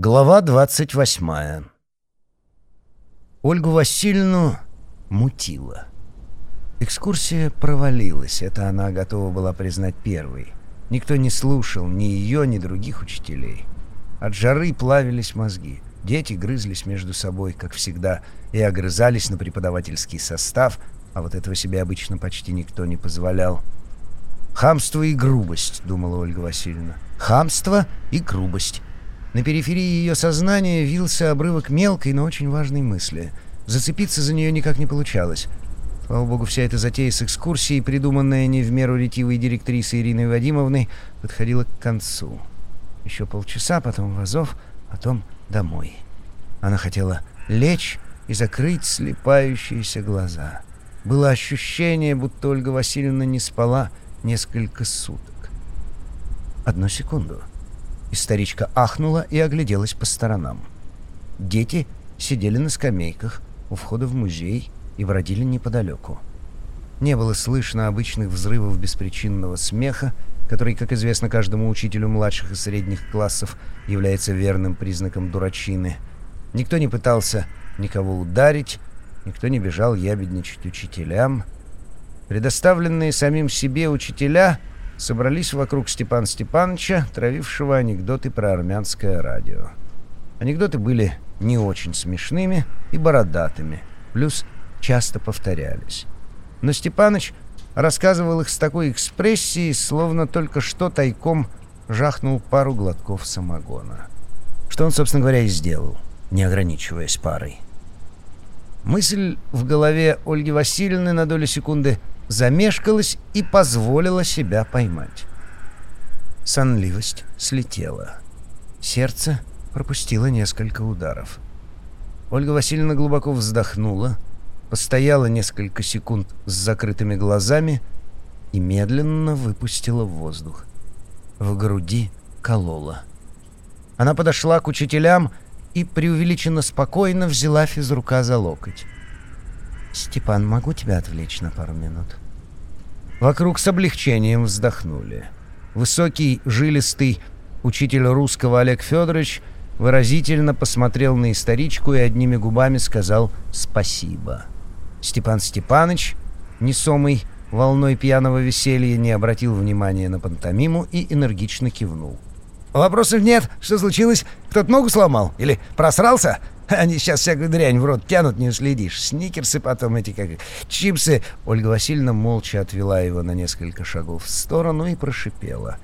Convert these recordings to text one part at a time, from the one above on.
Глава двадцать восьмая. Ольгу Васильевну мутило. Экскурсия провалилась, это она готова была признать первой. Никто не слушал ни ее, ни других учителей. От жары плавились мозги. Дети грызлись между собой, как всегда, и огрызались на преподавательский состав, а вот этого себе обычно почти никто не позволял. «Хамство и грубость», — думала Ольга Васильевна. «Хамство и грубость». На периферии ее сознания вился обрывок мелкой, но очень важной мысли. Зацепиться за нее никак не получалось. Слава богу, вся эта затея с экскурсией, придуманная не в меру ретивой директрисой Ириной Вадимовной, подходила к концу. Еще полчаса, потом в Азов, потом домой. Она хотела лечь и закрыть слепающиеся глаза. Было ощущение, будто Ольга Васильевна не спала несколько суток. Одну секунду. И старичка ахнула и огляделась по сторонам. Дети сидели на скамейках у входа в музей и бродили неподалеку. Не было слышно обычных взрывов беспричинного смеха, который, как известно каждому учителю младших и средних классов, является верным признаком дурачины. Никто не пытался никого ударить, никто не бежал ябедничать учителям. Предоставленные самим себе учителя собрались вокруг Степана Степановича, травившего анекдоты про армянское радио. Анекдоты были не очень смешными и бородатыми, плюс часто повторялись. Но Степаныч рассказывал их с такой экспрессией, словно только что тайком жахнул пару глотков самогона. Что он, собственно говоря, и сделал, не ограничиваясь парой. Мысль в голове Ольги Васильевны на долю секунды замешкалась и позволила себя поймать. Сонливость слетела. Сердце пропустило несколько ударов. Ольга Васильевна глубоко вздохнула, постояла несколько секунд с закрытыми глазами и медленно выпустила воздух. В груди колола. Она подошла к учителям и преувеличенно спокойно взяла физрука за локоть. «Степан, могу тебя отвлечь на пару минут?» Вокруг с облегчением вздохнули. Высокий, жилистый учитель русского Олег Федорович выразительно посмотрел на историчку и одними губами сказал «спасибо». Степан Степаныч, несомый волной пьяного веселья, не обратил внимания на пантомиму и энергично кивнул. «Вопросов нет. Что случилось? Кто-то ногу сломал? Или просрался? Они сейчас всякую дрянь в рот тянут, не уследишь. Сникерсы потом эти как... Чипсы...» Ольга Васильевна молча отвела его на несколько шагов в сторону и прошипела.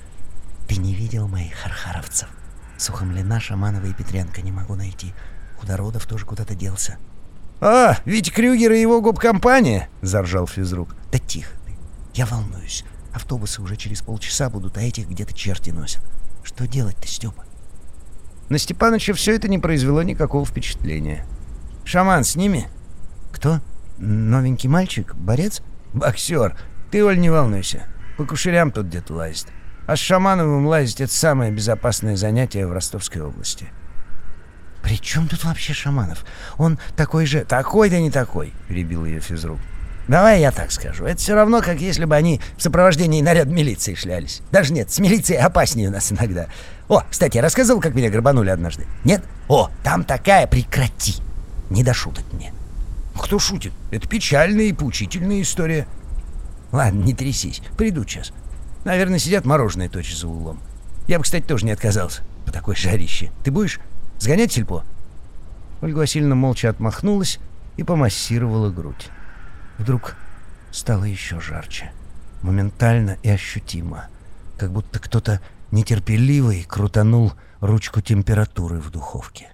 «Ты не видел моих хархаровцев? Сухомлина, Шаманова и Петренко не могу найти. Худородов тоже куда-то делся». «А, Витя Крюгер и его губкомпания?» — заржал физрук. «Да тихо ты. Я волнуюсь. Автобусы уже через полчаса будут, а этих где-то черти носят. Что делать-то, Степа?» На Степаныча все это не произвело никакого впечатления. «Шаман с ними?» «Кто? Новенький мальчик? Борец?» «Боксер. Ты, Оль, не волнуйся. По кушерям тут где-то лазит. А с Шамановым лазить — это самое безопасное занятие в Ростовской области». «При чем тут вообще Шаманов? Он такой же...» «Такой-то не такой», — перебил ее физрук. Давай я так скажу. Это все равно, как если бы они в сопровождении наряд милиции шлялись. Даже нет, с милицией опаснее у нас иногда. О, кстати, я рассказывал, как меня грабанули однажды? Нет? О, там такая... Прекрати! Не до шуток мне. Кто шутит? Это печальная и поучительная история. Ладно, не трясись. Приду сейчас. Наверное, сидят мороженое точно за углом. Я бы, кстати, тоже не отказался по такой жарище. Ты будешь сгонять сельпо? Ольга Васильевна молча отмахнулась и помассировала грудь. Вдруг стало еще жарче. Моментально и ощутимо. Как будто кто-то нетерпеливый крутанул ручку температуры в духовке.